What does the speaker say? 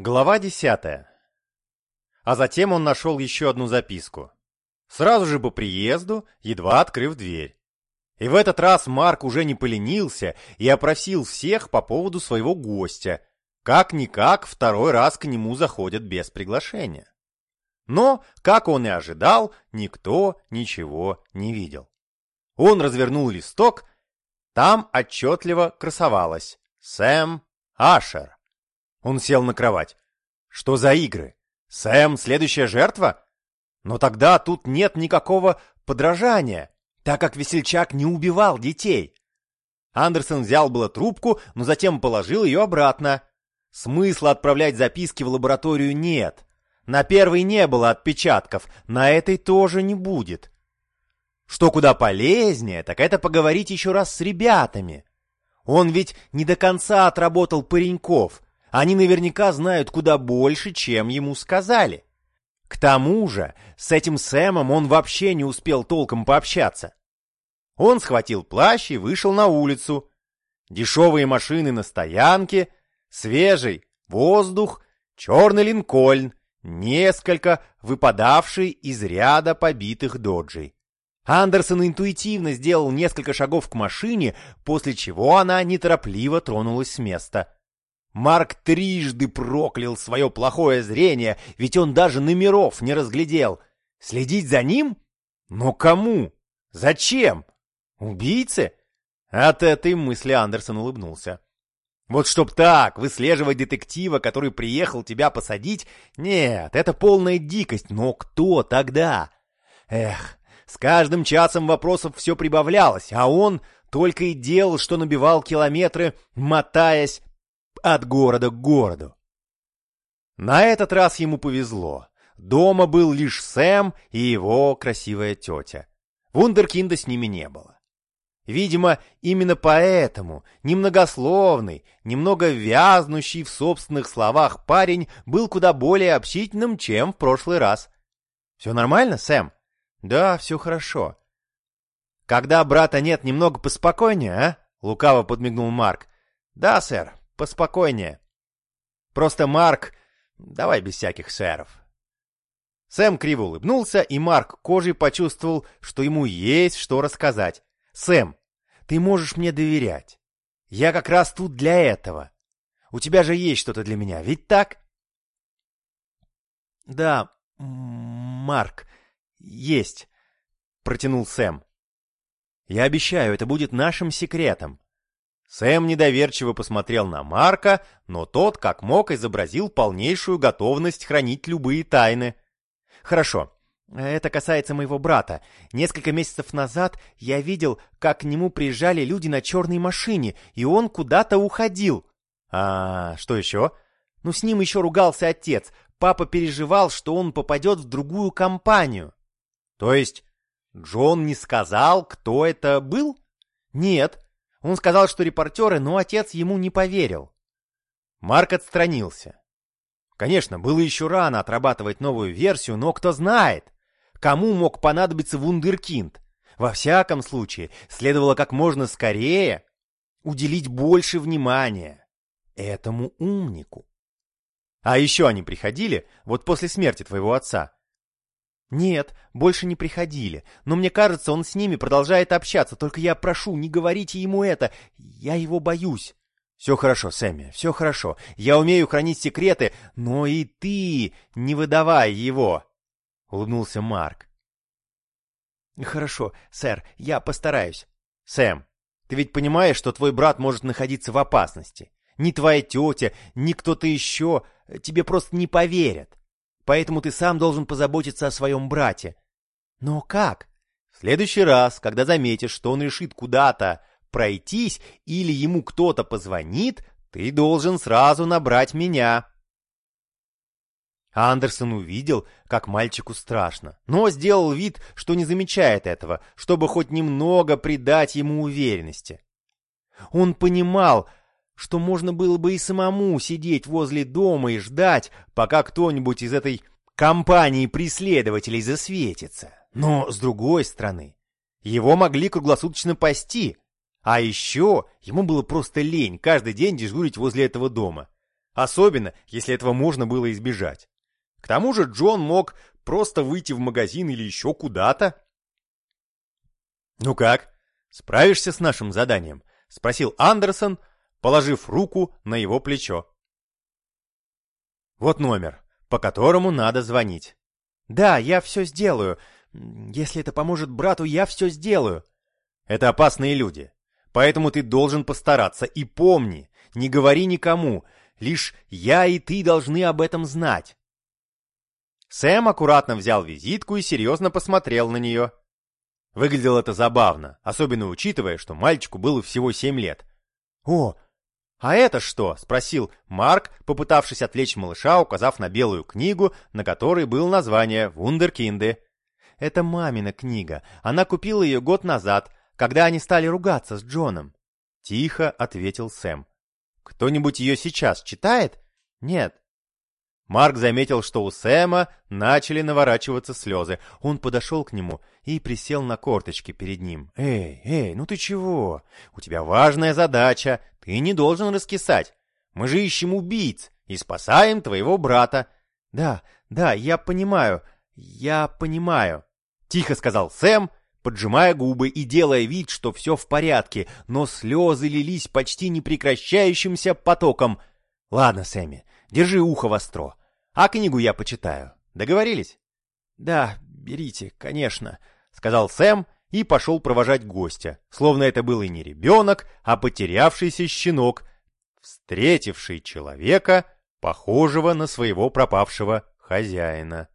Глава десятая. А затем он нашел еще одну записку. Сразу же по приезду, едва открыв дверь. И в этот раз Марк уже не поленился и опросил всех по поводу своего гостя. Как-никак второй раз к нему заходят без приглашения. Но, как он и ожидал, никто ничего не видел. Он развернул листок, там отчетливо красовалось «Сэм Ашер». Он сел на кровать. Что за игры? Сэм следующая жертва? Но тогда тут нет никакого подражания, так как весельчак не убивал детей. Андерсон взял было трубку, но затем положил ее обратно. Смысла отправлять записки в лабораторию нет. На первой не было отпечатков, на этой тоже не будет. Что куда полезнее, так это поговорить еще раз с ребятами. Он ведь не до конца отработал пареньков, они наверняка знают куда больше, чем ему сказали. К тому же, с этим Сэмом он вообще не успел толком пообщаться. Он схватил плащ и вышел на улицу. Дешевые машины на стоянке, свежий воздух, черный линкольн, несколько выпадавший из ряда побитых доджей. Андерсон интуитивно сделал несколько шагов к машине, после чего она неторопливо тронулась с места. Марк трижды проклял свое плохое зрение, ведь он даже номеров не разглядел. Следить за ним? Но кому? Зачем? Убийце? От этой мысли Андерсон улыбнулся. Вот чтоб так, выслеживать детектива, который приехал тебя посадить? Нет, это полная дикость, но кто тогда? Эх, с каждым часом вопросов все прибавлялось, а он только и делал, что набивал километры, мотаясь от города к городу. На этот раз ему повезло. Дома был лишь Сэм и его красивая тетя. Вундеркинда с ними не было. Видимо, именно поэтому немногословный, немного вязнущий в собственных словах парень был куда более общительным, чем в прошлый раз. «Все нормально, Сэм?» «Да, все хорошо». «Когда брата нет, немного поспокойнее, а?» — лукаво подмигнул Марк. «Да, сэр, Поспокойнее. Просто Марк... Давай без всяких сэров. Сэм криво улыбнулся, и Марк кожей почувствовал, что ему есть что рассказать. «Сэм, ты можешь мне доверять. Я как раз тут для этого. У тебя же есть что-то для меня, ведь так?» «Да, Марк, есть», — протянул Сэм. «Я обещаю, это будет нашим секретом. Сэм недоверчиво посмотрел на Марка, но тот, как мог, изобразил полнейшую готовность хранить любые тайны. «Хорошо, это касается моего брата. Несколько месяцев назад я видел, как к нему приезжали люди на черной машине, и он куда-то уходил». «А что еще?» «Ну, с ним еще ругался отец. Папа переживал, что он попадет в другую компанию». «То есть Джон не сказал, кто это был?» «Нет». Он сказал, что репортеры, но отец ему не поверил. Марк отстранился. Конечно, было еще рано отрабатывать новую версию, но кто знает, кому мог понадобиться вундеркинд. Во всяком случае, следовало как можно скорее уделить больше внимания этому умнику. А еще они приходили, вот после смерти твоего отца, «Нет, больше не приходили, но мне кажется, он с ними продолжает общаться, только я прошу, не говорите ему это, я его боюсь». «Все хорошо, Сэмми, все хорошо. Я умею хранить секреты, но и ты не выдавай его!» — улыбнулся Марк. «Хорошо, сэр, я постараюсь». «Сэм, ты ведь понимаешь, что твой брат может находиться в опасности? Ни твоя тетя, ни кто-то еще тебе просто не поверят поэтому ты сам должен позаботиться о своем брате. Но как? В следующий раз, когда заметишь, что он решит куда-то пройтись или ему кто-то позвонит, ты должен сразу набрать меня. Андерсон увидел, как мальчику страшно, но сделал вид, что не замечает этого, чтобы хоть немного придать ему уверенности. Он понимал, что можно было бы и самому сидеть возле дома и ждать, пока кто-нибудь из этой компании преследователей засветится. Но, с другой стороны, его могли круглосуточно пасти, а еще ему было просто лень каждый день дежурить возле этого дома. особенно если этого можно было избежать. К тому же Джон мог просто выйти в магазин или еще куда-то. «Ну как, справишься с нашим заданием?» — спросил Андерсон, положив руку на его плечо. «Вот номер, по которому надо звонить». «Да, я все сделаю. Если это поможет брату, я все сделаю». «Это опасные люди, поэтому ты должен постараться. И помни, не говори никому, лишь я и ты должны об этом знать». Сэм аккуратно взял визитку и серьезно посмотрел на нее. Выглядело это забавно, особенно учитывая, что мальчику было всего семь лет. «О, а это что?» — спросил Марк, попытавшись отвлечь малыша, указав на белую книгу, на которой было название «Вундеркинды». «Это мамина книга. Она купила ее год назад, когда они стали ругаться с Джоном». Тихо ответил Сэм. «Кто-нибудь ее сейчас читает?» «Нет, Марк заметил, что у Сэма начали наворачиваться слезы. Он подошел к нему и присел на корточки перед ним. «Эй, эй, ну ты чего? У тебя важная задача. Ты не должен раскисать. Мы же ищем убийц и спасаем твоего брата». «Да, да, я понимаю, я понимаю», — тихо сказал Сэм, поджимая губы и делая вид, что все в порядке, но слезы лились почти непрекращающимся потоком. «Ладно, Сэмми, держи ухо востро. А книгу я почитаю. Договорились? Да, берите, конечно, сказал Сэм и пошел провожать гостя, словно это был и не ребенок, а потерявшийся щенок, встретивший человека, похожего на своего пропавшего хозяина.